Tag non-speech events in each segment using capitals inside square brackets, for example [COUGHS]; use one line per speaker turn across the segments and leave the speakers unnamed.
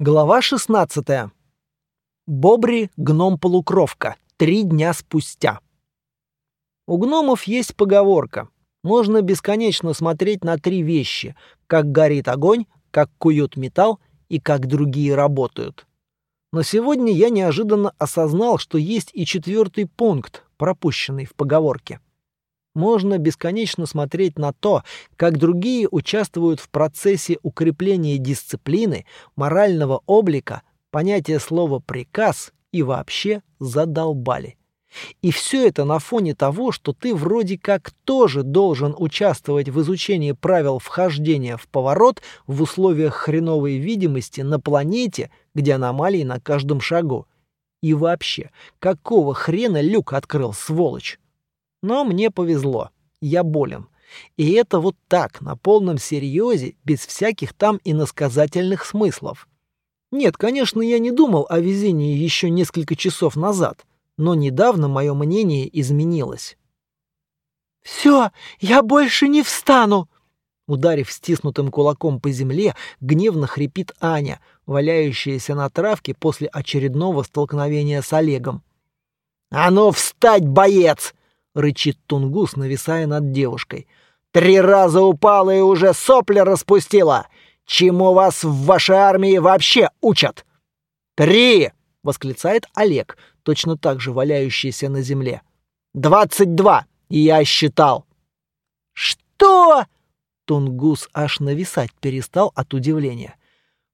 Глава 16. Бобри, гном-полукровка. Три дня спустя. У гномов есть поговорка. Можно бесконечно смотреть на три вещи. Как горит огонь, как куют металл и как другие работают. Но сегодня я неожиданно осознал, что есть и четвертый пункт, пропущенный в поговорке. Можно бесконечно смотреть на то, как другие участвуют в процессе укрепления дисциплины, морального облика, понятия слова «приказ» и вообще задолбали. И все это на фоне того, что ты вроде как тоже должен участвовать в изучении правил вхождения в поворот в условиях хреновой видимости на планете, где аномалии на каждом шагу. И вообще, какого хрена люк открыл, сволочь? Но мне повезло. Я болен. И это вот так, на полном серьезе, без всяких там иносказательных смыслов. Нет, конечно, я не думал о везении еще несколько часов назад, но недавно мое мнение изменилось. «Все, я больше не встану!» Ударив стиснутым кулаком по земле, гневно хрипит Аня, валяющаяся на травке после очередного столкновения с Олегом. «А ну встать, боец!» Рычит Тунгус, нависая над девушкой. «Три раза упала и уже сопли распустила! Чему вас в вашей армии вообще учат?» «Три!» — восклицает Олег, точно так же валяющийся на земле. «Двадцать два! Я считал!» «Что?» Тунгус аж нависать перестал от удивления.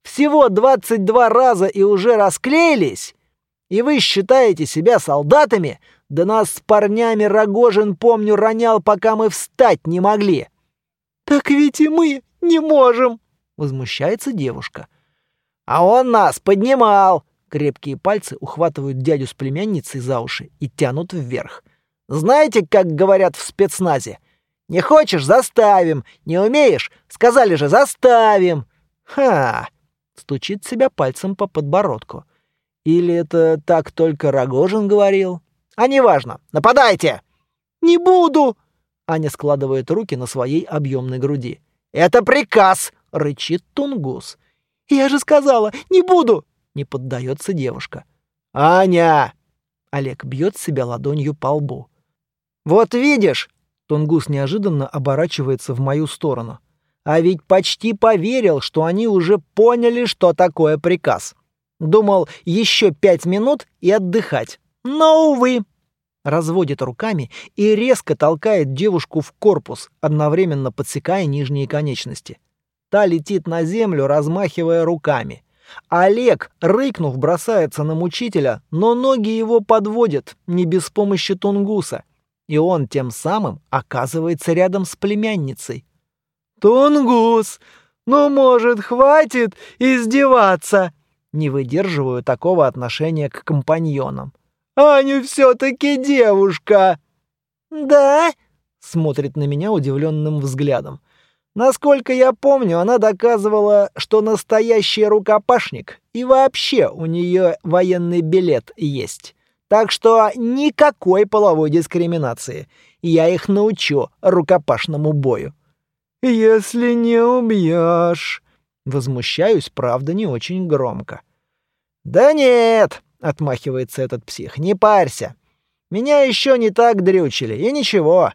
«Всего двадцать два раза и уже расклеились? И вы считаете себя солдатами? Да нас с парнями Рогожин, помню, ронял, пока мы встать не могли. Так ведь и мы не можем, возмущается девушка. А он нас поднимал. Крепкие пальцы ухватывают дядю с племянницей за уши и тянут вверх. Знаете, как говорят в спецназе? Не хочешь — заставим. Не умеешь — сказали же заставим. Ха! Стучит себя пальцем по подбородку. Или это так только Рогожин говорил? А неважно. Нападайте!» «Не буду!» Аня складывает руки на своей объемной груди. «Это приказ!» — рычит Тунгус. «Я же сказала, не буду!» — не поддается девушка. «Аня!» — Олег бьет себя ладонью по лбу. «Вот видишь!» — Тунгус неожиданно оборачивается в мою сторону. «А ведь почти поверил, что они уже поняли, что такое приказ. Думал, еще пять минут и отдыхать. Но, увы, разводит руками и резко толкает девушку в корпус, одновременно подсекая нижние конечности. Та летит на землю, размахивая руками. Олег, рыкнув, бросается на мучителя, но ноги его подводят, не без помощи тунгуса. И он тем самым оказывается рядом с племянницей. «Тунгус, ну, может, хватит издеваться?» Не выдерживаю такого отношения к компаньонам. Аня все-таки девушка!» «Да?» — смотрит на меня удивленным взглядом. Насколько я помню, она доказывала, что настоящий рукопашник, и вообще у нее военный билет есть. Так что никакой половой дискриминации. Я их научу рукопашному бою. «Если не убьешь...» Возмущаюсь, правда, не очень громко. «Да нет!» Отмахивается этот псих. Не парься. Меня еще не так дрючили, и ничего.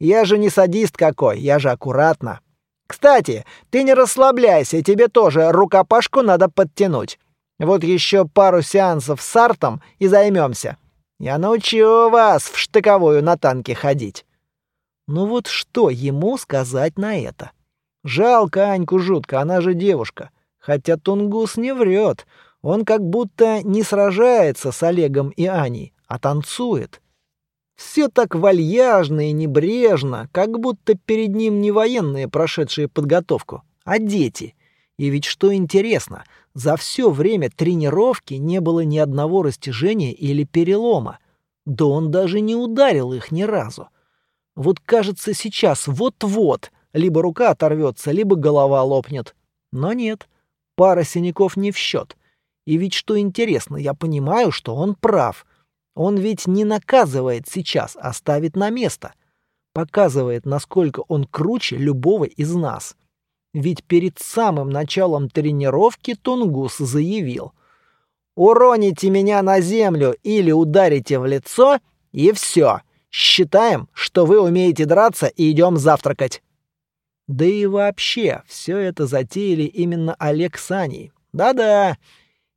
Я же не садист какой, я же аккуратно. Кстати, ты не расслабляйся, тебе тоже рукопашку надо подтянуть. Вот еще пару сеансов с артом и займемся. Я научу вас в штыковую на танке ходить. Ну вот что ему сказать на это? Жалко Аньку жутко, она же девушка. Хотя Тунгус не врет. Он как будто не сражается с Олегом и Аней, а танцует. Все так вальяжно и небрежно, как будто перед ним не военные, прошедшие подготовку, а дети. И ведь что интересно, за все время тренировки не было ни одного растяжения или перелома. Да он даже не ударил их ни разу. Вот кажется сейчас вот-вот либо рука оторвется, либо голова лопнет. Но нет, пара синяков не в счет. И ведь что интересно, я понимаю, что он прав. Он ведь не наказывает сейчас, а ставит на место. Показывает, насколько он круче любого из нас. Ведь перед самым началом тренировки Тунгус заявил. «Уроните меня на землю или ударите в лицо, и все. Считаем, что вы умеете драться и идем завтракать». Да и вообще, все это затеяли именно Олег с Аней. Да-да,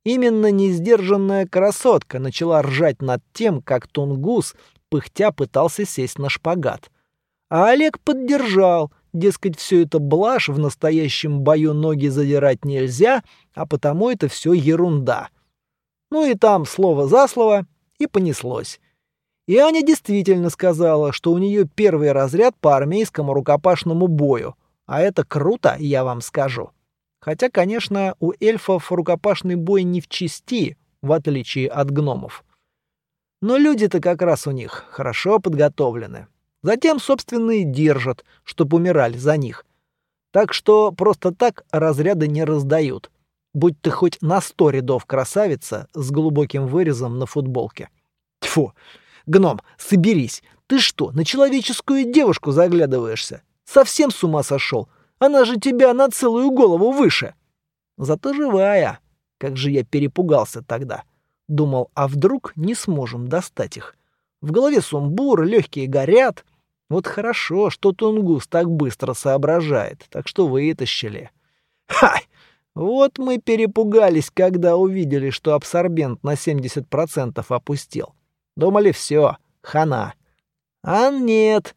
именно несдержанная красотка начала ржать над тем, как Тунгус пыхтя пытался сесть на шпагат. А Олег поддержал, дескать, все это блажь, в настоящем бою ноги задирать нельзя, а потому это все ерунда. Ну и там слово за слово, и понеслось. И Аня действительно сказала, что у нее первый разряд по армейскому рукопашному бою, а это круто, я вам скажу. Хотя, конечно, у эльфов рукопашный бой не в чести, в отличие от гномов. Но люди-то как раз у них хорошо подготовлены. Затем, собственно, и держат, чтоб умирали за них. Так что просто так разряды не раздают. Будь ты хоть на сто рядов красавица с глубоким вырезом на футболке. Тьфу! Гном, соберись! Ты что, на человеческую девушку заглядываешься? Совсем с ума сошел? Она же тебя на целую голову выше. Зато живая. Как же я перепугался тогда. Думал, а вдруг не сможем достать их? В голове сумбур, легкие горят. Вот хорошо, что Тунгус так быстро соображает, так что вытащили. Ха! Вот мы перепугались, когда увидели, что абсорбент на 70% опустил. Думали, все, хана. А нет,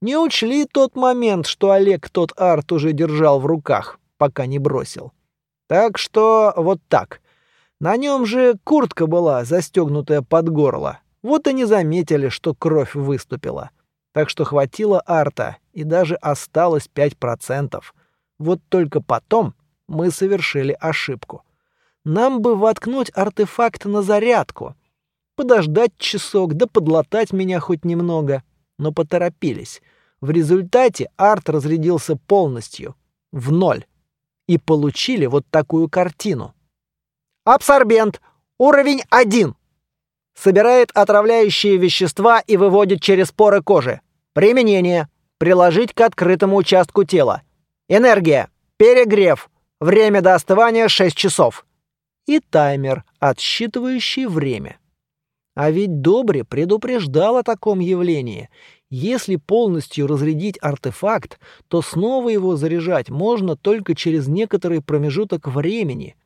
не учли тот момент, что Олег тот арт уже держал в руках, пока не бросил. Так что вот так. На нем же куртка была, застегнутая под горло. Вот и не заметили, что кровь выступила. Так что хватило арта, и даже осталось 5%. Вот только потом мы совершили ошибку. Нам бы воткнуть артефакт на зарядку. Подождать часок, да подлатать меня хоть немного. Но поторопились. В результате арт разрядился полностью. В ноль. И получили вот такую картину. Абсорбент. Уровень 1. Собирает отравляющие вещества и выводит через поры кожи. Применение. Приложить к открытому участку тела. Энергия. Перегрев. Время до остывания 6 часов. И таймер, отсчитывающий время. А ведь Добри предупреждал о таком явлении. Если полностью разрядить артефакт, то снова его заряжать можно только через некоторый промежуток времени.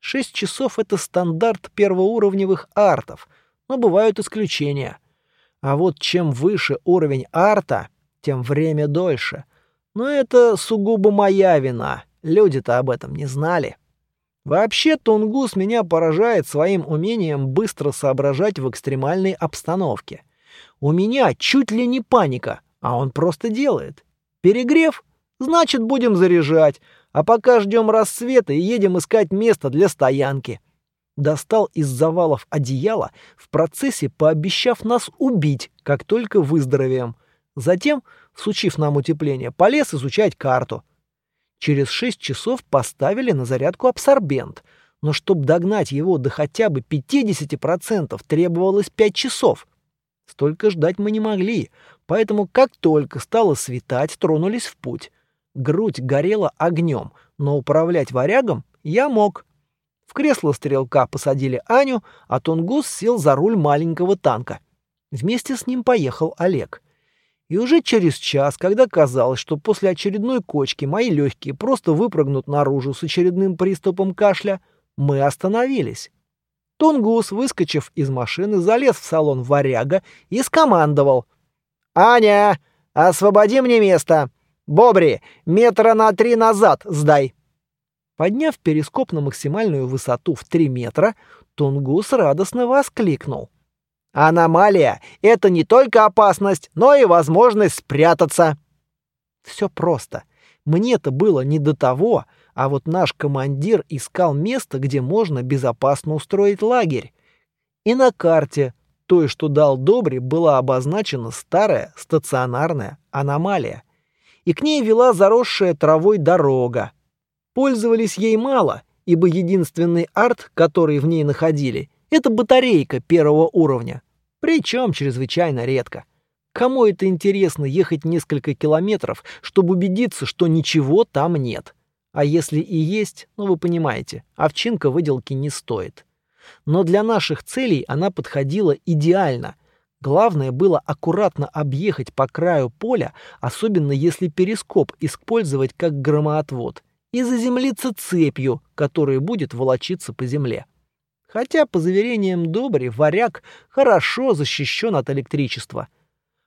Шесть часов — это стандарт первоуровневых артов, но бывают исключения. А вот чем выше уровень арта, тем время дольше. Но это сугубо моя вина. Люди-то об этом не знали. Вообще, Тунгус меня поражает своим умением быстро соображать в экстремальной обстановке. У меня чуть ли не паника, а он просто делает. Перегрев? Значит, будем заряжать. А пока ждем рассвета и едем искать место для стоянки. Достал из завалов одеяло, в процессе пообещав нас убить, как только выздоровеем. Затем, всучив нам утепление, полез изучать карту. Через шесть часов поставили на зарядку абсорбент, но чтобы догнать его до хотя бы 50%, требовалось пять часов. Столько ждать мы не могли, поэтому как только стало светать, тронулись в путь. Грудь горела огнем, но управлять варягом я мог. В кресло стрелка посадили Аню, а Тунгус сел за руль маленького танка. Вместе с ним поехал Олег. И уже через час, когда казалось, что после очередной кочки мои легкие просто выпрыгнут наружу с очередным приступом кашля, мы остановились. Тунгус, выскочив из машины, залез в салон варяга и скомандовал. «Аня, освободи мне место! Бобри, метра на три назад сдай!» Подняв перископ на максимальную высоту в три метра, Тунгус радостно воскликнул. «Аномалия — это не только опасность, но и возможность спрятаться!» Все просто. Мне-то было не до того, а вот наш командир искал место, где можно безопасно устроить лагерь. И на карте, той, что дал Добри, была обозначена старая стационарная аномалия и к ней вела заросшая травой дорога. Пользовались ей мало, ибо единственный арт, который в ней находили, это батарейка первого уровня, причем чрезвычайно редко. Кому это интересно ехать несколько километров, чтобы убедиться, что ничего там нет? А если и есть, ну вы понимаете, овчинка выделки не стоит. Но для наших целей она подходила идеально. Главное было аккуратно объехать по краю поля, особенно если перископ использовать как громоотвод, и заземлиться цепью, которая будет волочиться по земле. Хотя, по заверениям Добри, варяг хорошо защищен от электричества.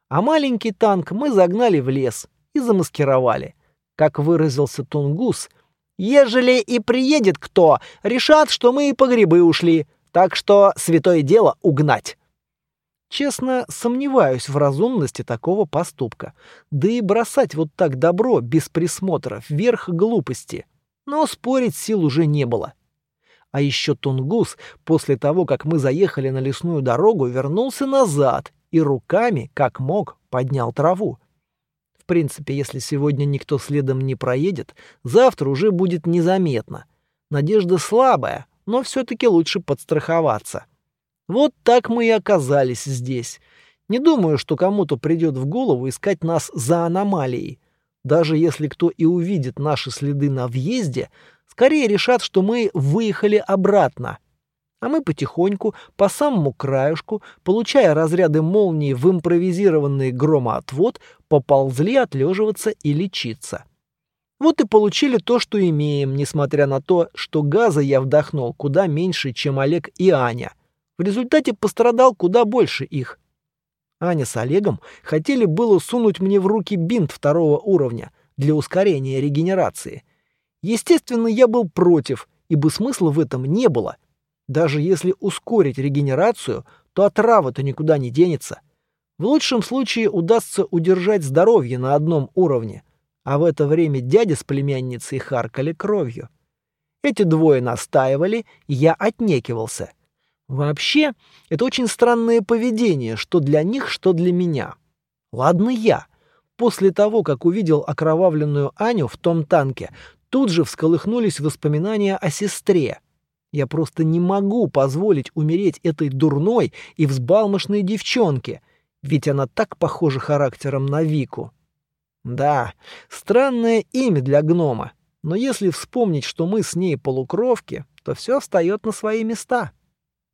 А маленький танк мы загнали в лес и замаскировали. Как выразился Тунгус, «Ежели и приедет кто, решат, что мы и по грибы ушли, так что святое дело угнать». Честно, сомневаюсь в разумности такого поступка. Да и бросать вот так добро без присмотра вверх глупости. Но спорить сил уже не было. А еще Тунгус, после того, как мы заехали на лесную дорогу, вернулся назад и руками, как мог, поднял траву. В принципе, если сегодня никто следом не проедет, завтра уже будет незаметно. Надежда слабая, но все-таки лучше подстраховаться. Вот так мы и оказались здесь. Не думаю, что кому-то придет в голову искать нас за аномалией. Даже если кто и увидит наши следы на въезде, скорее решат, что мы выехали обратно. А мы потихоньку, по самому краюшку, получая разряды молнии в импровизированный громоотвод, поползли отлеживаться и лечиться. Вот и получили то, что имеем, несмотря на то, что газа я вдохнул куда меньше, чем Олег и Аня. В результате пострадал куда больше их. Аня с Олегом хотели было сунуть мне в руки бинт второго уровня для ускорения регенерации. Естественно, я был против, ибо смысла в этом не было. Даже если ускорить регенерацию, то отрава-то никуда не денется. В лучшем случае удастся удержать здоровье на одном уровне, а в это время дядя с племянницей харкали кровью. Эти двое настаивали, я отнекивался — Вообще, это очень странное поведение, что для них, что для меня. Ладно я. После того, как увидел окровавленную Аню в том танке, тут же всколыхнулись воспоминания о сестре. Я просто не могу позволить умереть этой дурной и взбалмошной девчонке, ведь она так похожа характером на Вику. Да, странное имя для гнома, но если вспомнить, что мы с ней полукровки, то все встает на свои места.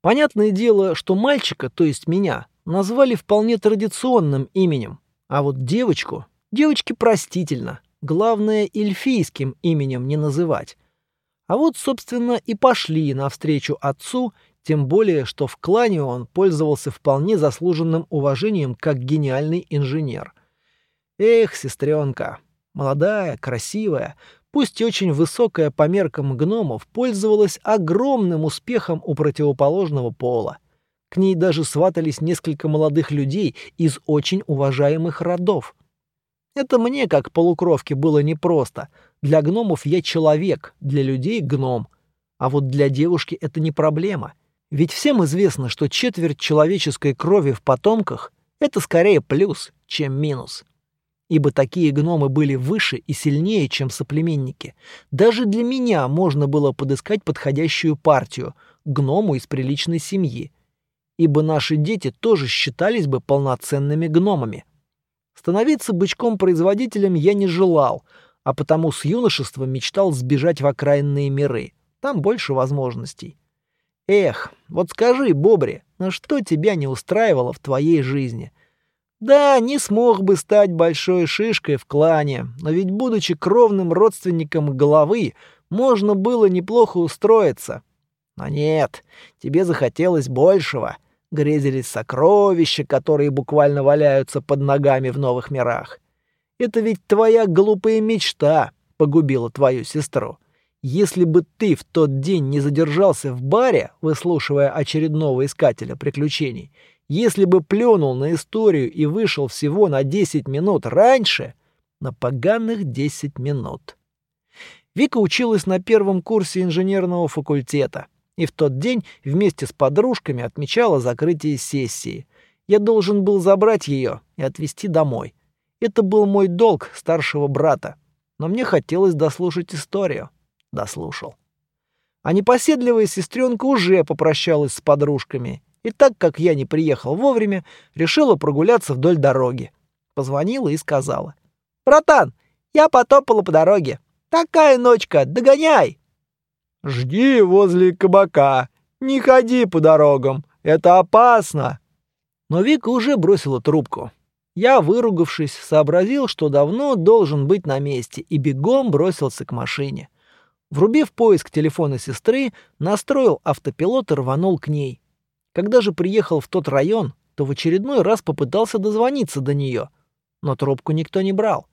Понятное дело, что мальчика, то есть меня, назвали вполне традиционным именем, а вот девочку, девочке простительно, главное эльфийским именем не называть. А вот, собственно, и пошли навстречу отцу, тем более, что в клане он пользовался вполне заслуженным уважением как гениальный инженер. Эх, сестренка, молодая, красивая, пусть и очень высокая по меркам гномов, пользовалась огромным успехом у противоположного пола. К ней даже сватались несколько молодых людей из очень уважаемых родов. Это мне, как полукровке, было непросто. Для гномов я человек, для людей — гном. А вот для девушки это не проблема. Ведь всем известно, что четверть человеческой крови в потомках — это скорее плюс, чем минус ибо такие гномы были выше и сильнее, чем соплеменники. Даже для меня можно было подыскать подходящую партию, гному из приличной семьи, ибо наши дети тоже считались бы полноценными гномами. Становиться бычком-производителем я не желал, а потому с юношества мечтал сбежать в окраинные миры. Там больше возможностей. Эх, вот скажи, Бобри, на что тебя не устраивало в твоей жизни? Да, не смог бы стать большой шишкой в клане, но ведь, будучи кровным родственником головы, можно было неплохо устроиться. Но нет, тебе захотелось большего. Грезились сокровища, которые буквально валяются под ногами в новых мирах. Это ведь твоя глупая мечта погубила твою сестру. Если бы ты в тот день не задержался в баре, выслушивая очередного искателя приключений, если бы плюнул на историю и вышел всего на 10 минут раньше, на поганых 10 минут. Вика училась на первом курсе инженерного факультета и в тот день вместе с подружками отмечала закрытие сессии. Я должен был забрать ее и отвезти домой. Это был мой долг старшего брата, но мне хотелось дослушать историю. Дослушал. А непоседливая сестренка уже попрощалась с подружками и так как я не приехал вовремя, решила прогуляться вдоль дороги. Позвонила и сказала. «Братан, я потопала по дороге. Такая ночка, догоняй!»
«Жди возле кабака. Не ходи по дорогам. Это опасно!»
Но Вика уже бросила трубку. Я, выругавшись, сообразил, что давно должен быть на месте, и бегом бросился к машине. Врубив поиск телефона сестры, настроил автопилот и рванул к ней. Когда же приехал в тот район, то в очередной раз попытался дозвониться до нее, но трубку никто не брал.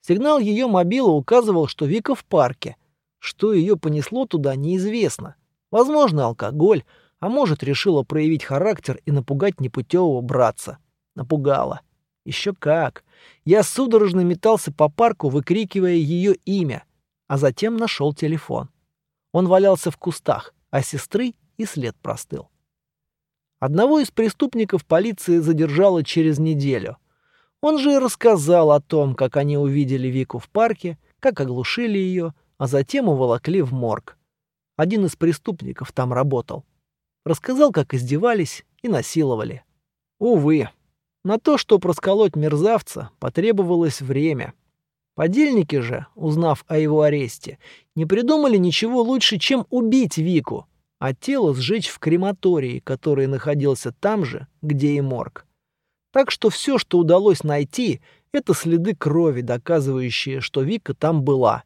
Сигнал ее мобила указывал, что Вика в парке. Что ее понесло туда, неизвестно. Возможно, алкоголь, а может, решила проявить характер и напугать непутевого братца. Напугала. Еще как. Я судорожно метался по парку, выкрикивая ее имя, а затем нашел телефон. Он валялся в кустах, а сестры и след простыл. Одного из преступников полиция задержала через неделю. Он же и рассказал о том, как они увидели Вику в парке, как оглушили ее, а затем уволокли в морг. Один из преступников там работал. Рассказал, как издевались и насиловали. Увы, на то, чтобы расколоть мерзавца, потребовалось время. Подельники же, узнав о его аресте, не придумали ничего лучше, чем убить Вику, а тело сжечь в крематории, который находился там же, где и морг. Так что все, что удалось найти, это следы крови, доказывающие, что Вика там была.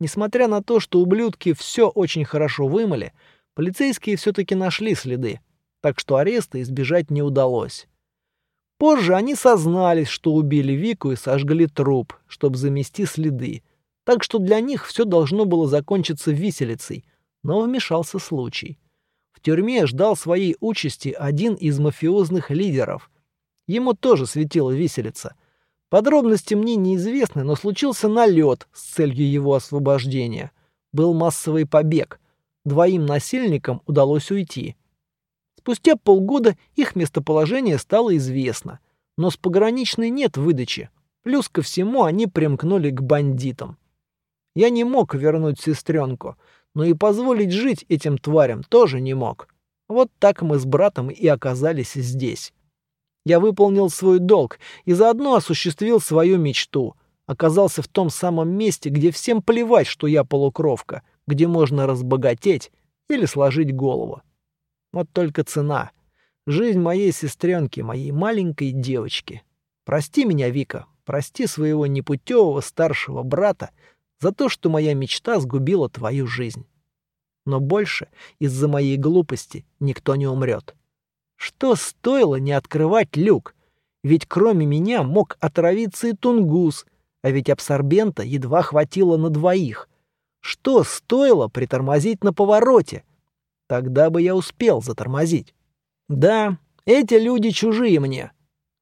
Несмотря на то, что ублюдки все очень хорошо вымыли, полицейские все-таки нашли следы, так что ареста избежать не удалось. Позже они сознались, что убили Вику и сожгли труп, чтобы замести следы, так что для них все должно было закончиться виселицей, но вмешался случай. В тюрьме ждал своей участи один из мафиозных лидеров. Ему тоже светила виселица. Подробности мне неизвестны, но случился налет с целью его освобождения. Был массовый побег. Двоим насильникам удалось уйти. Спустя полгода их местоположение стало известно. Но с пограничной нет выдачи. Плюс ко всему они примкнули к бандитам. Я не мог вернуть сестренку — но и позволить жить этим тварям тоже не мог. Вот так мы с братом и оказались здесь. Я выполнил свой долг и заодно осуществил свою мечту. Оказался в том самом месте, где всем плевать, что я полукровка, где можно разбогатеть или сложить голову. Вот только цена. Жизнь моей сестренки, моей маленькой девочки. Прости меня, Вика, прости своего непутевого старшего брата, за то, что моя мечта сгубила твою жизнь. Но больше из-за моей глупости никто не умрет. Что стоило не открывать люк? Ведь кроме меня мог отравиться и тунгус, а ведь абсорбента едва хватило на двоих. Что стоило притормозить на повороте? Тогда бы я успел затормозить. Да, эти люди чужие мне.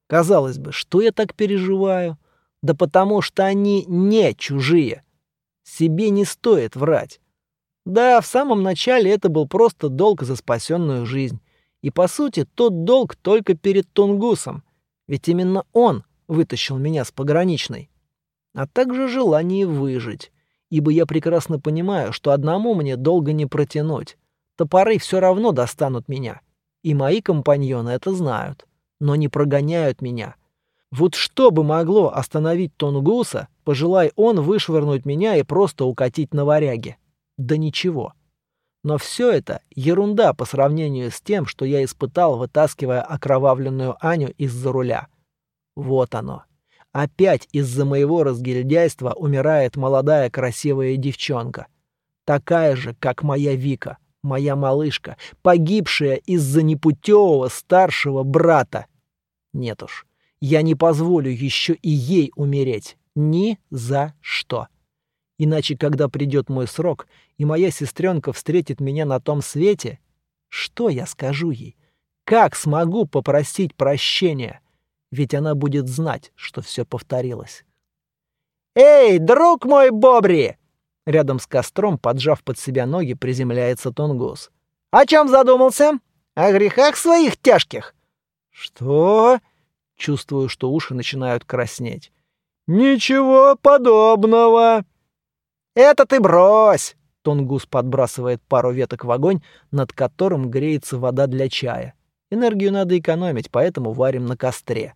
Казалось бы, что я так переживаю? Да потому что они не чужие. Себе не стоит врать. Да, в самом начале это был просто долг за спасенную жизнь. И по сути тот долг только перед Тунгусом. Ведь именно он вытащил меня с пограничной. А также желание выжить. Ибо я прекрасно понимаю, что одному мне долго не протянуть. Топоры все равно достанут меня. И мои компаньоны это знают. Но не прогоняют меня. Вот что бы могло остановить Тунгуса, пожелай он вышвырнуть меня и просто укатить на варяге? Да ничего. Но все это ерунда по сравнению с тем, что я испытал, вытаскивая окровавленную Аню из-за руля. Вот оно. Опять из-за моего разгильдяйства умирает молодая красивая девчонка. Такая же, как моя Вика, моя малышка, погибшая из-за непутевого старшего брата. Нет уж, я не позволю еще и ей умереть. Ни за что. Иначе, когда придет мой срок, и моя сестренка встретит меня на том свете, что я скажу ей? Как смогу попросить прощения? Ведь она будет знать, что все повторилось. «Эй, друг мой Бобри!» Рядом с костром, поджав под себя ноги, приземляется Тунгус. «О чем задумался? О грехах своих тяжких?»
«Что?» Чувствую, что уши начинают краснеть. «Ничего подобного!»
«Это ты брось!» Тунгус подбрасывает пару веток в огонь, над которым греется вода для чая. Энергию надо экономить, поэтому варим на костре.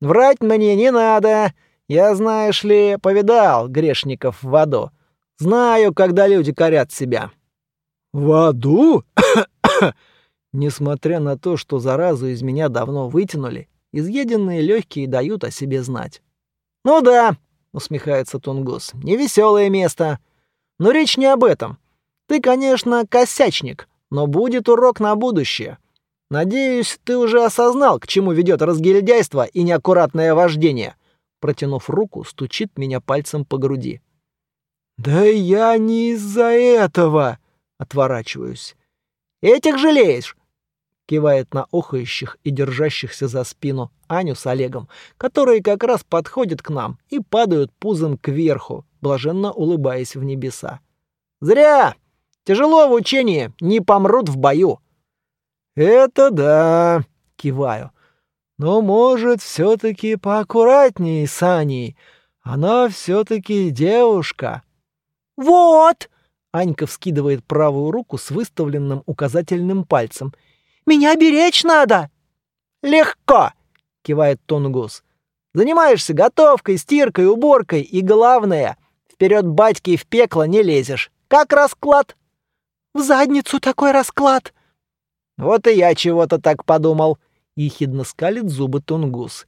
«Врать мне не надо! Я, знаешь ли, повидал грешников в аду. Знаю, когда люди корят себя.
В аду? [COUGHS]
Несмотря на то, что заразу из меня давно вытянули, изъеденные легкие дают о себе знать. Ну да, усмехается Тунгус, невеселое место. Но речь не об этом. Ты, конечно, косячник, но будет урок на будущее. Надеюсь, ты уже осознал, к чему ведет разгильдяйство и неаккуратное вождение. Протянув руку, стучит меня пальцем по груди.
Да я не из-за этого, отворачиваюсь.
Этих жалеешь? Кивает на охающих и держащихся за спину Аню с Олегом, которые как раз подходят к нам и падают пузом кверху, блаженно улыбаясь в небеса. Зря! Тяжело в учении, не помрут в бою.
Это да, киваю. Но, может, все-таки поаккуратнее с Аней. Она все-таки девушка.
Вот! Анька вскидывает правую руку с выставленным указательным пальцем. «Меня беречь надо!» «Легко!» — кивает Тунгус. «Занимаешься готовкой, стиркой, уборкой и, главное, вперед батьки в пекло не лезешь. Как расклад?» «В задницу такой расклад!» «Вот и я чего-то так подумал», — ехидно скалит зубы Тунгус.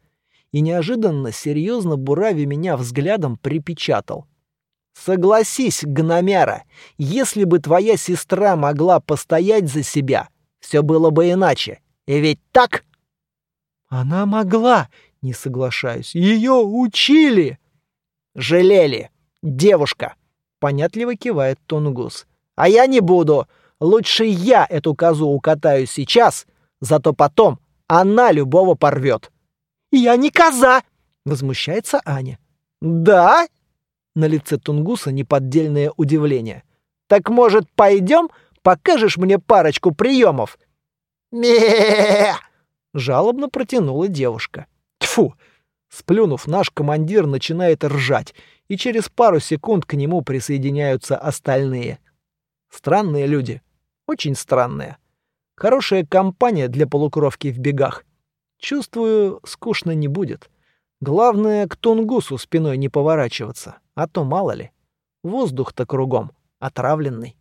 И неожиданно, серьезно бурави меня взглядом припечатал. Согласись, гномяра, если бы твоя сестра могла постоять за себя, все было бы иначе. И ведь так?
Она могла, не соглашаюсь. Ее учили.
Жалели. Девушка. Понятливо кивает Тунгус. А я не буду. Лучше я эту козу укатаю сейчас, зато потом она любого порвет. Я не коза, возмущается Аня. Да? На лице Тунгуса неподдельное удивление. «Так, может, пойдем? Покажешь мне парочку приемов?» ме жалобно протянула девушка. Тьфу! Сплюнув, наш командир начинает ржать, и через пару секунд к нему присоединяются остальные. Странные люди. Очень странные. Хорошая компания для полукровки в бегах. Чувствую, скучно не будет. Главное, к Тунгусу спиной не поворачиваться, а то мало ли. Воздух-то кругом отравленный.